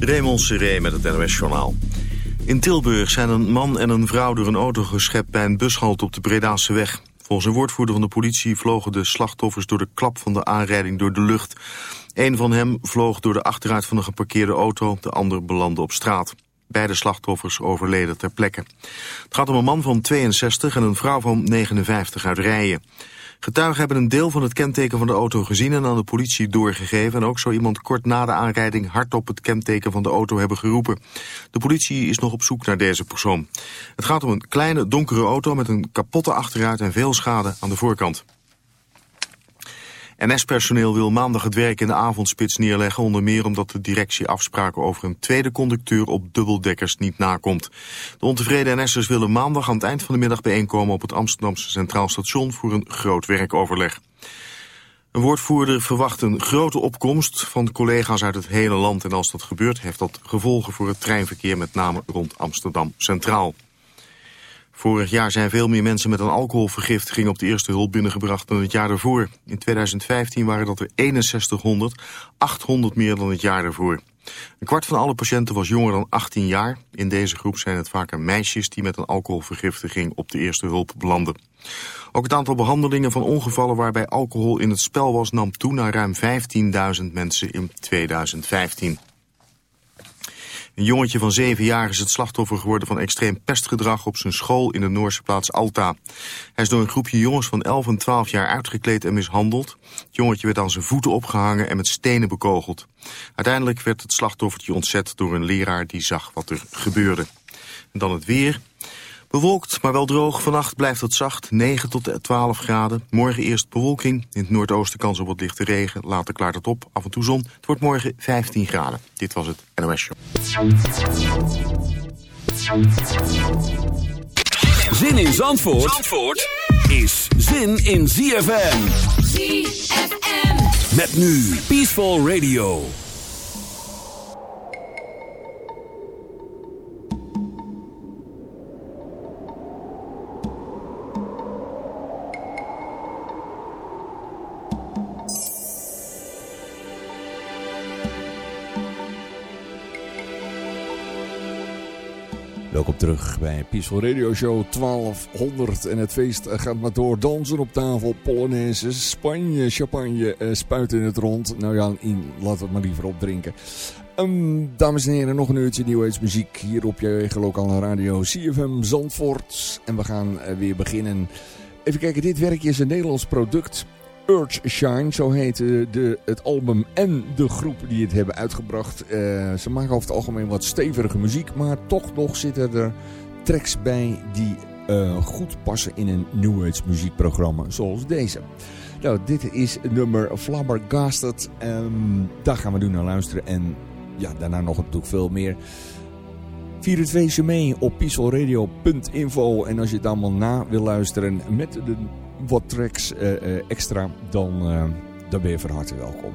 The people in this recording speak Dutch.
Raymond Seré met het NOS-journaal. In Tilburg zijn een man en een vrouw door een auto geschept bij een bushalte op de Bredaanse weg. Volgens een woordvoerder van de politie vlogen de slachtoffers door de klap van de aanrijding door de lucht. Een van hem vloog door de achteruit van een geparkeerde auto, de ander belandde op straat. Beide slachtoffers overleden ter plekke. Het gaat om een man van 62 en een vrouw van 59 uit Rijen. Getuigen hebben een deel van het kenteken van de auto gezien en aan de politie doorgegeven. En ook zou iemand kort na de aanrijding hardop het kenteken van de auto hebben geroepen. De politie is nog op zoek naar deze persoon. Het gaat om een kleine donkere auto met een kapotte achteruit en veel schade aan de voorkant. NS-personeel wil maandag het werk in de avondspits neerleggen... onder meer omdat de directie afspraken over een tweede conducteur op dubbeldekkers niet nakomt. De ontevreden NS'ers willen maandag aan het eind van de middag bijeenkomen... op het Amsterdamse Centraal Station voor een groot werkoverleg. Een woordvoerder verwacht een grote opkomst van collega's uit het hele land. En als dat gebeurt, heeft dat gevolgen voor het treinverkeer... met name rond Amsterdam Centraal. Vorig jaar zijn veel meer mensen met een alcoholvergiftiging op de eerste hulp binnengebracht dan het jaar ervoor. In 2015 waren dat er 6100, 800 meer dan het jaar ervoor. Een kwart van alle patiënten was jonger dan 18 jaar. In deze groep zijn het vaker meisjes die met een alcoholvergiftiging op de eerste hulp belanden. Ook het aantal behandelingen van ongevallen waarbij alcohol in het spel was nam toe naar ruim 15.000 mensen in 2015. Een jongetje van zeven jaar is het slachtoffer geworden van extreem pestgedrag op zijn school in de Noorse plaats Alta. Hij is door een groepje jongens van 11 en 12 jaar uitgekleed en mishandeld. Het jongetje werd aan zijn voeten opgehangen en met stenen bekogeld. Uiteindelijk werd het slachtoffertje ontzet door een leraar die zag wat er gebeurde. En dan het weer. Bewolkt, maar wel droog. Vannacht blijft het zacht, 9 tot 12 graden. Morgen eerst bewolking. In het noordoosten kans op wat lichte regen. Later klaart het op, af en toe zon. Het wordt morgen 15 graden. Dit was het NOS Show. Zin in Zandvoort, Zandvoort is zin in ZFM. ZFM. Met nu Peaceful Radio. Welkom terug bij Peaceful Radio Show 1200. En het feest gaat maar door. Dansen op tafel, Polonaise, Spanje, champagne, uh, spuiten in het rond. Nou ja, in, we het maar liever opdrinken. Um, dames en heren, nog een uurtje muziek hier op je eigen lokale radio CFM Zandvoort. En we gaan uh, weer beginnen. Even kijken, dit werkje is een Nederlands product. Shine, zo heet de, het album en de groep die het hebben uitgebracht. Uh, ze maken over het algemeen wat stevige muziek, maar toch nog zitten er tracks bij die uh, goed passen in een New Age muziekprogramma zoals deze. Nou, dit is nummer Flabbergasted. Um, daar gaan we nu naar luisteren en ja, daarna nog natuurlijk veel meer. Vier het feestje mee op peacefulradio.info en als je het allemaal na wil luisteren met de wat tracks eh, eh, extra, dan, eh, dan ben je van harte welkom.